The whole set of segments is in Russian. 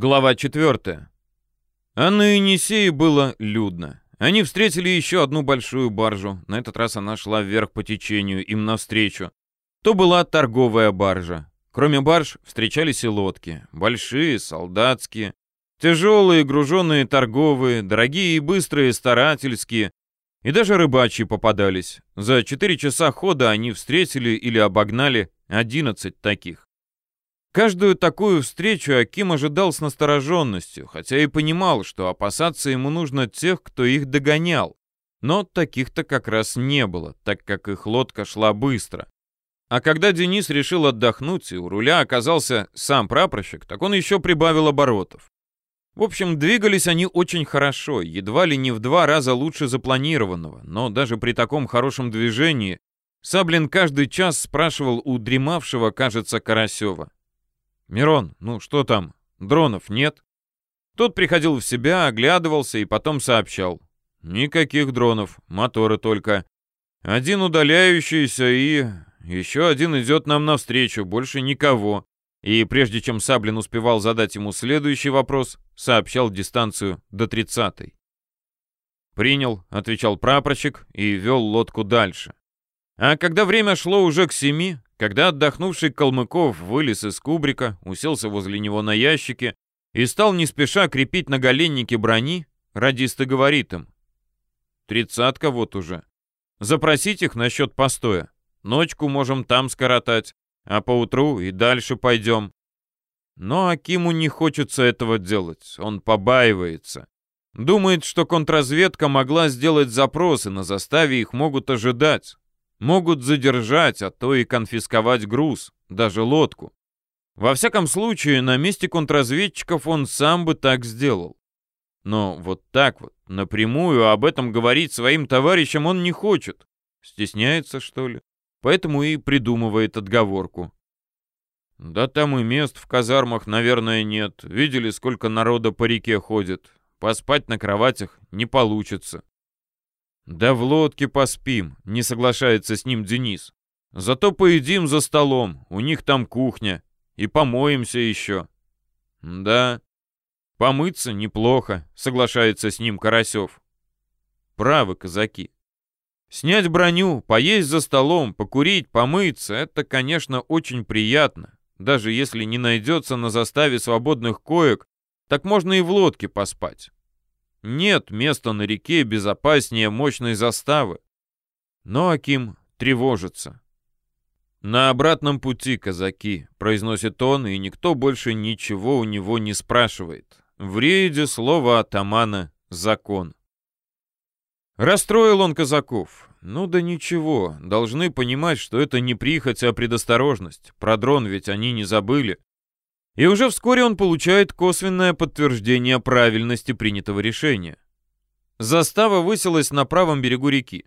Глава 4. А на Енисее было людно. Они встретили еще одну большую баржу. На этот раз она шла вверх по течению, им навстречу. То была торговая баржа. Кроме барж встречались и лодки. Большие, солдатские. Тяжелые, груженные торговые, дорогие и быстрые, старательские. И даже рыбачьи попадались. За четыре часа хода они встретили или обогнали 11 таких. Каждую такую встречу Аким ожидал с настороженностью, хотя и понимал, что опасаться ему нужно тех, кто их догонял. Но таких-то как раз не было, так как их лодка шла быстро. А когда Денис решил отдохнуть, и у руля оказался сам прапорщик, так он еще прибавил оборотов. В общем, двигались они очень хорошо, едва ли не в два раза лучше запланированного, но даже при таком хорошем движении Саблин каждый час спрашивал у дремавшего, кажется, Карасева. «Мирон, ну что там? Дронов нет?» Тот приходил в себя, оглядывался и потом сообщал. «Никаких дронов, моторы только. Один удаляющийся и... еще один идет нам навстречу, больше никого». И прежде чем Саблин успевал задать ему следующий вопрос, сообщал дистанцию до тридцатой. «Принял», — отвечал прапорщик и вел лодку дальше. А когда время шло уже к семи, когда отдохнувший Калмыков вылез из кубрика, уселся возле него на ящике и стал не спеша крепить на голеннике брони, радист и говорит им. «Тридцатка вот уже. Запросить их насчет постоя. Ночку можем там скоротать, а поутру и дальше пойдем». Но Акиму не хочется этого делать, он побаивается. Думает, что контрразведка могла сделать запросы, на заставе их могут ожидать. Могут задержать, а то и конфисковать груз, даже лодку. Во всяком случае, на месте контрразведчиков он сам бы так сделал. Но вот так вот, напрямую об этом говорить своим товарищам он не хочет. Стесняется, что ли? Поэтому и придумывает отговорку. Да там и мест в казармах, наверное, нет. Видели, сколько народа по реке ходит. Поспать на кроватях не получится. «Да в лодке поспим», — не соглашается с ним Денис. «Зато поедим за столом, у них там кухня, и помоемся еще». «Да, помыться неплохо», — соглашается с ним Карасев. «Правы, казаки. Снять броню, поесть за столом, покурить, помыться — это, конечно, очень приятно. Даже если не найдется на заставе свободных коек, так можно и в лодке поспать. Нет места на реке безопаснее мощной заставы. Но Аким тревожится. «На обратном пути, казаки», — произносит он, и никто больше ничего у него не спрашивает. В рейде слово атамана — закон. Расстроил он казаков. Ну да ничего, должны понимать, что это не прихоть, а предосторожность. Про дрон ведь они не забыли. И уже вскоре он получает косвенное подтверждение правильности принятого решения. Застава высилась на правом берегу реки.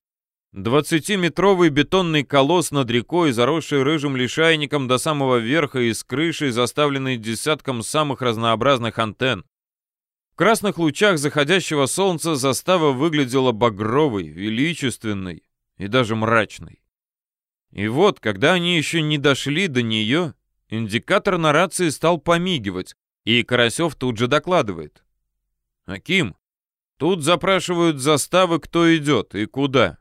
Двадцатиметровый бетонный колосс над рекой, заросший рыжим лишайником до самого верха и с крышей, заставленной десятком самых разнообразных антенн. В красных лучах заходящего солнца застава выглядела багровой, величественной и даже мрачной. И вот, когда они еще не дошли до нее, Индикатор на рации стал помигивать, и Карасев тут же докладывает. «Аким, тут запрашивают заставы, кто идет и куда».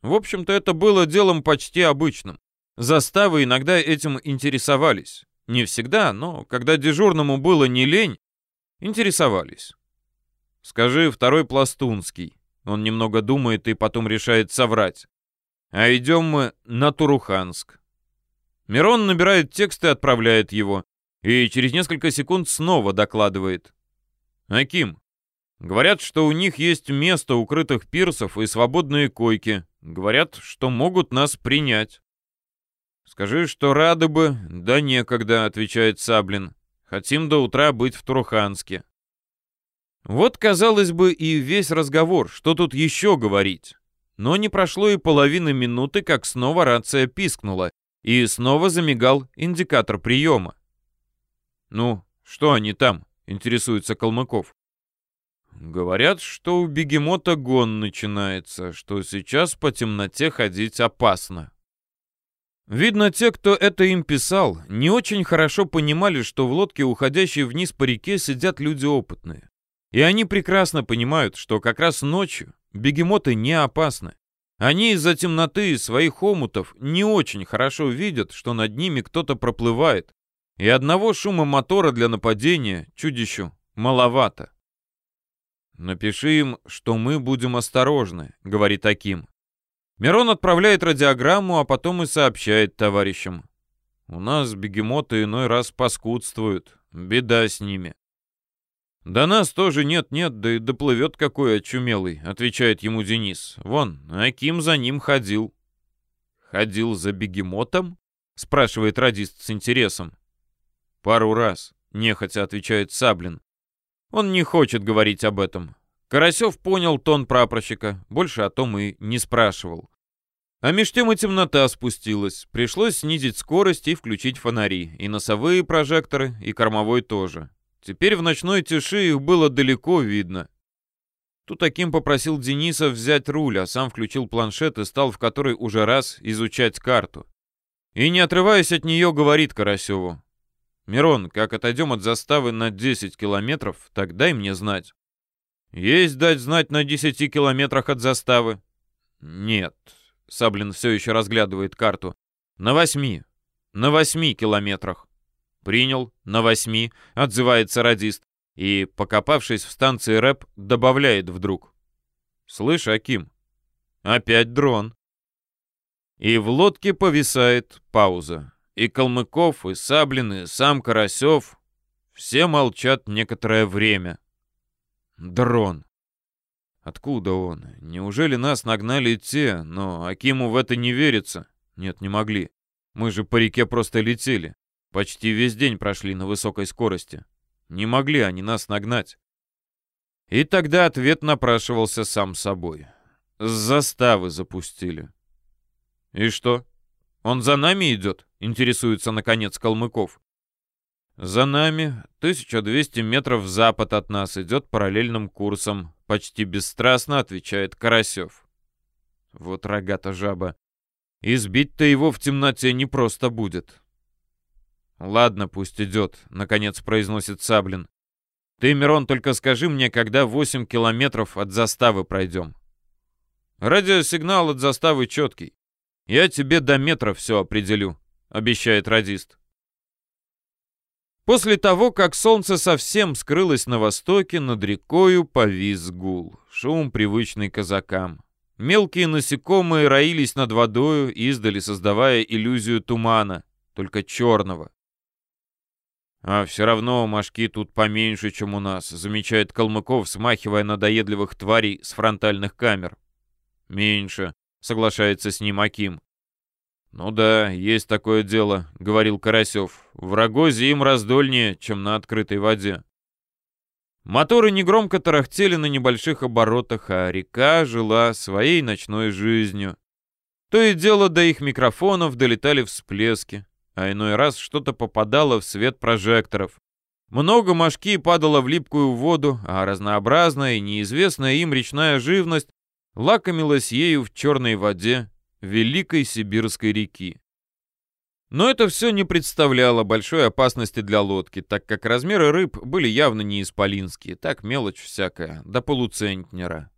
В общем-то, это было делом почти обычным. Заставы иногда этим интересовались. Не всегда, но когда дежурному было не лень, интересовались. «Скажи, второй пластунский». Он немного думает и потом решает соврать. «А идем мы на Туруханск». Мирон набирает текст и отправляет его. И через несколько секунд снова докладывает. «Аким, говорят, что у них есть место укрытых пирсов и свободные койки. Говорят, что могут нас принять». «Скажи, что рады бы, да некогда», — отвечает Саблин. «Хотим до утра быть в Туруханске». Вот, казалось бы, и весь разговор, что тут еще говорить. Но не прошло и половины минуты, как снова рация пискнула, и снова замигал индикатор приема. «Ну, что они там?» — интересуется Калмыков. «Говорят, что у бегемота гон начинается, что сейчас по темноте ходить опасно». Видно, те, кто это им писал, не очень хорошо понимали, что в лодке, уходящей вниз по реке, сидят люди опытные. И они прекрасно понимают, что как раз ночью бегемоты не опасны. Они из-за темноты своих омутов не очень хорошо видят, что над ними кто-то проплывает, и одного шума мотора для нападения чудищу маловато. «Напиши им, что мы будем осторожны», — говорит Аким. Мирон отправляет радиограмму, а потом и сообщает товарищам. «У нас бегемоты иной раз паскудствуют. Беда с ними». «До нас тоже нет-нет, да и доплывет какой очумелый», — отвечает ему Денис. «Вон, Аким за ним ходил». «Ходил за бегемотом?» — спрашивает радист с интересом. «Пару раз», — нехотя отвечает Саблин. Он не хочет говорить об этом. Карасев понял тон прапорщика, больше о том и не спрашивал. А меж тем и темнота спустилась. Пришлось снизить скорость и включить фонари. И носовые прожекторы, и кормовой тоже. Теперь в ночной тиши их было далеко видно. Тут таким попросил Дениса взять руль, а сам включил планшет и стал в который уже раз изучать карту. И не отрываясь от нее, говорит Карасеву. «Мирон, как отойдем от заставы на 10 километров, так дай мне знать». «Есть дать знать на 10 километрах от заставы?» «Нет, Саблин все еще разглядывает карту. «На восьми. На восьми километрах». «Принял. На восьми», — отзывается радист. И, покопавшись в станции рэп, добавляет вдруг. «Слышь, Аким, опять дрон». И в лодке повисает пауза. И Калмыков, и Саблин, и сам Карасев. Все молчат некоторое время. Дрон. Откуда он? Неужели нас нагнали те? Но Акиму в это не верится. Нет, не могли. Мы же по реке просто летели. Почти весь день прошли на высокой скорости. Не могли они нас нагнать. И тогда ответ напрашивался сам собой. С заставы запустили. И что? Он за нами идет? Интересуется, наконец, Калмыков. За нами, 1200 метров запад от нас, идет параллельным курсом. Почти бесстрастно отвечает Карасев. Вот рогата жаба. Избить-то его в темноте не просто будет. Ладно, пусть идет, наконец произносит Саблин. Ты, Мирон, только скажи мне, когда 8 километров от заставы пройдем. Радиосигнал от заставы четкий. Я тебе до метра все определю, обещает радист. После того, как солнце совсем скрылось на востоке, над рекою повис гул. Шум, привычный казакам. Мелкие насекомые роились над водою, издали создавая иллюзию тумана, только черного. «А все равно мошки тут поменьше, чем у нас», — замечает Калмыков, смахивая надоедливых тварей с фронтальных камер. «Меньше», — соглашается с ним Аким. «Ну да, есть такое дело», — говорил Карасев. «В Рогозе им раздольнее, чем на открытой воде». Моторы негромко тарахтели на небольших оборотах, а река жила своей ночной жизнью. То и дело до их микрофонов долетали всплески, а иной раз что-то попадало в свет прожекторов. Много мошки падало в липкую воду, а разнообразная и неизвестная им речная живность лакомилась ею в черной воде Великой Сибирской реки. Но это все не представляло большой опасности для лодки, так как размеры рыб были явно не исполинские, так мелочь всякая, до полуцентнера.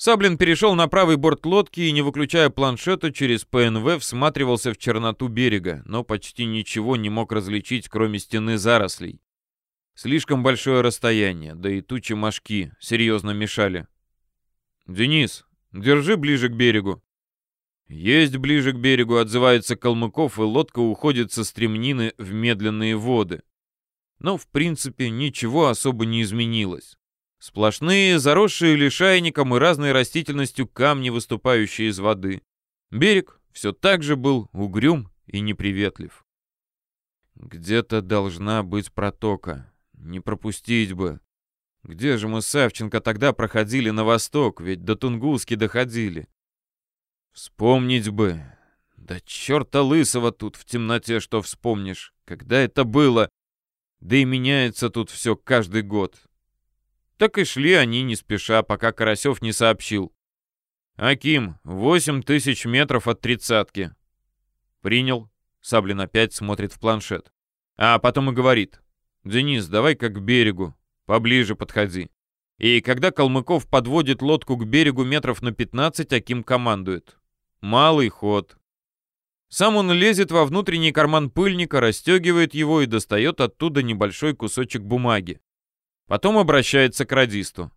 Саблин перешел на правый борт лодки и, не выключая планшета, через ПНВ всматривался в черноту берега, но почти ничего не мог различить, кроме стены зарослей. Слишком большое расстояние, да и тучи мошки серьезно мешали. «Денис, держи ближе к берегу», есть ближе к берегу, отзывается Калмыков, и лодка уходит со стремнины в медленные воды. Но, в принципе, ничего особо не изменилось. Сплошные, заросшие лишайником и разной растительностью камни, выступающие из воды. Берег все так же был угрюм и неприветлив. Где-то должна быть протока. Не пропустить бы. Где же мы с Савченко тогда проходили на восток, ведь до Тунгуски доходили. Вспомнить бы. Да черта лысого тут в темноте, что вспомнишь. Когда это было? Да и меняется тут все каждый год. Так и шли они не спеша, пока Карасев не сообщил. «Аким, восемь тысяч метров от тридцатки». Принял. Саблин опять смотрит в планшет. А потом и говорит. «Денис, давай как к берегу. Поближе подходи». И когда Калмыков подводит лодку к берегу метров на 15, Аким командует. «Малый ход». Сам он лезет во внутренний карман пыльника, расстегивает его и достает оттуда небольшой кусочек бумаги. Потом обращается к радисту.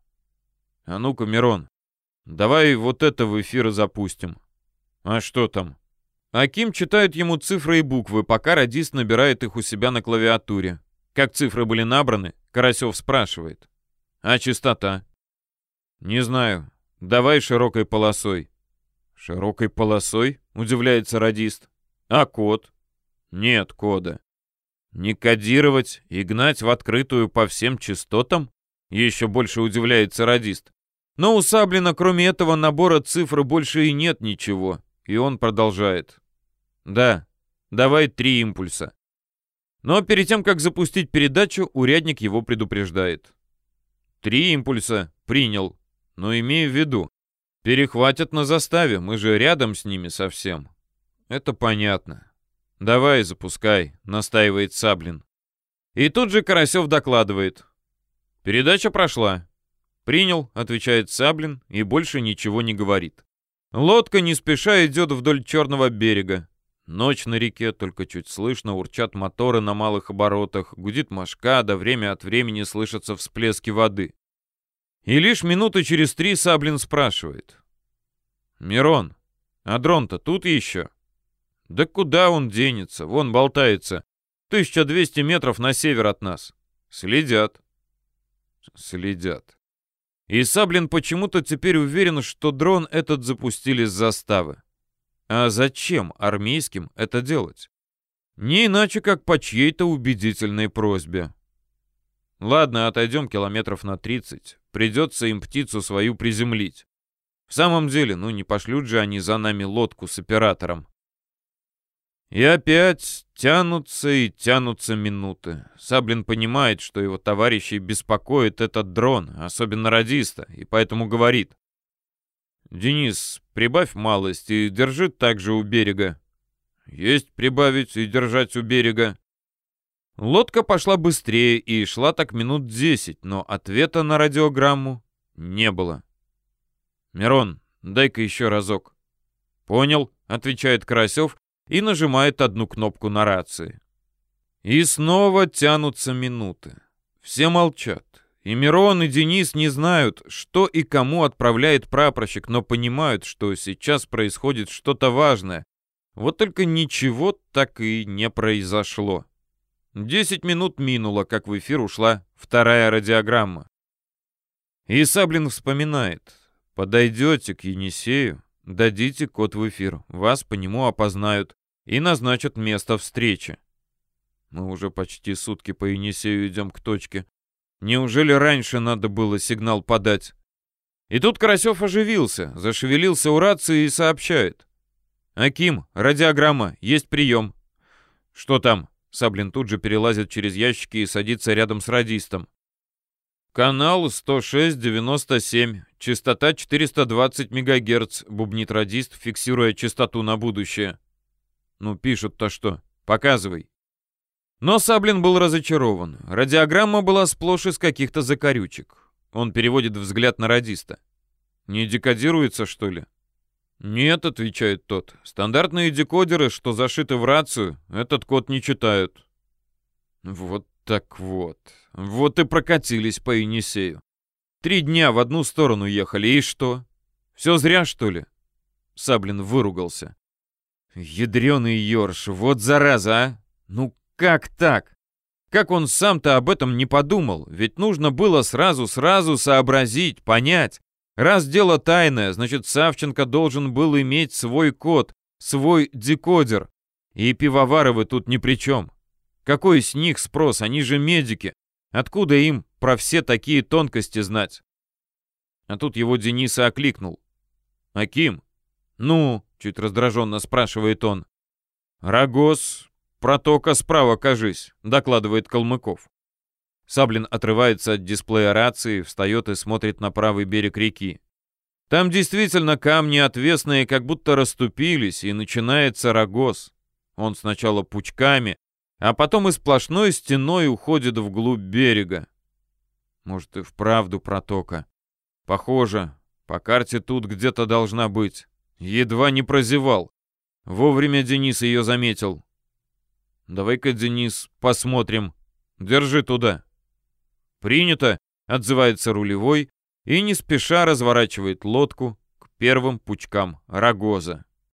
«А ну-ка, Мирон, давай вот это в эфир запустим». «А что там?» Аким читает ему цифры и буквы, пока радист набирает их у себя на клавиатуре. Как цифры были набраны, Карасев спрашивает. «А частота?» «Не знаю. Давай широкой полосой». «Широкой полосой?» — удивляется радист. «А код?» «Нет кода». «Не кодировать и гнать в открытую по всем частотам?» Еще больше удивляется радист. Но у Саблина, кроме этого набора цифр, больше и нет ничего. И он продолжает. Да, давай три импульса. Но перед тем, как запустить передачу, урядник его предупреждает. Три импульса. Принял. Но имею в виду, перехватят на заставе, мы же рядом с ними совсем. Это понятно. Давай, запускай, настаивает Саблин. И тут же Карасев докладывает. Передача прошла. Принял, отвечает Саблин и больше ничего не говорит. Лодка не спеша идет вдоль черного берега. Ночь на реке, только чуть слышно, урчат моторы на малых оборотах, гудит мошка, да время от времени слышатся всплески воды. И лишь минуты через три Саблин спрашивает. «Мирон, а дрон-то тут еще?» «Да куда он денется? Вон болтается. 1200 метров на север от нас. Следят». «Следят». И Саблин почему-то теперь уверен, что дрон этот запустили с заставы. А зачем армейским это делать? Не иначе, как по чьей-то убедительной просьбе. Ладно, отойдем километров на 30. Придется им птицу свою приземлить. В самом деле, ну не пошлют же они за нами лодку с оператором. И опять тянутся и тянутся минуты. Саблин понимает, что его товарищей беспокоит этот дрон, особенно радиста, и поэтому говорит. «Денис, прибавь малость и держи также у берега». «Есть прибавить и держать у берега». Лодка пошла быстрее и шла так минут десять, но ответа на радиограмму не было. «Мирон, дай-ка еще разок». «Понял», — отвечает Карасев и нажимает одну кнопку на рации. И снова тянутся минуты. Все молчат. И Мирон, и Денис не знают, что и кому отправляет прапорщик, но понимают, что сейчас происходит что-то важное. Вот только ничего так и не произошло. Десять минут минуло, как в эфир ушла вторая радиограмма. И Саблин вспоминает. Подойдете к Енисею, дадите код в эфир, вас по нему опознают и назначат место встречи. Мы уже почти сутки по Енисею идем к точке. Неужели раньше надо было сигнал подать? И тут Карасев оживился, зашевелился у рации и сообщает. «Аким, радиограмма, есть прием». «Что там?» Саблин тут же перелазит через ящики и садится рядом с радистом. «Канал 106-97, частота 420 МГц», — бубнит радист, фиксируя частоту на будущее. «Ну, пишут-то что? Показывай». Но Саблин был разочарован. Радиограмма была сплошь из каких-то закорючек. Он переводит взгляд на радиста. «Не декодируется, что ли?» «Нет», — отвечает тот. «Стандартные декодеры, что зашиты в рацию, этот код не читают». Вот так вот. Вот и прокатились по Енисею. Три дня в одну сторону ехали, и что? Все зря, что ли? Саблин выругался. Ядреный ёрш, вот зараза, а! Ну как так? Как он сам-то об этом не подумал? Ведь нужно было сразу-сразу сообразить, понять. Раз дело тайное, значит, Савченко должен был иметь свой код, свой декодер. И пивоваровы тут ни при чем. Какой с них спрос? Они же медики. Откуда им про все такие тонкости знать? А тут его Дениса окликнул. «Аким?» «Ну?» — чуть раздраженно спрашивает он. «Рогоз, «Протока справа, кажись», — докладывает Калмыков. Саблин отрывается от дисплея рации, встает и смотрит на правый берег реки. Там действительно камни отвесные, как будто расступились, и начинается рогоз. Он сначала пучками, а потом и сплошной стеной уходит вглубь берега. Может, и вправду протока. Похоже, по карте тут где-то должна быть. Едва не прозевал. Вовремя Денис ее заметил. «Давай-ка, Денис, посмотрим. Держи туда». «Принято», — отзывается рулевой и не спеша разворачивает лодку к первым пучкам рогоза.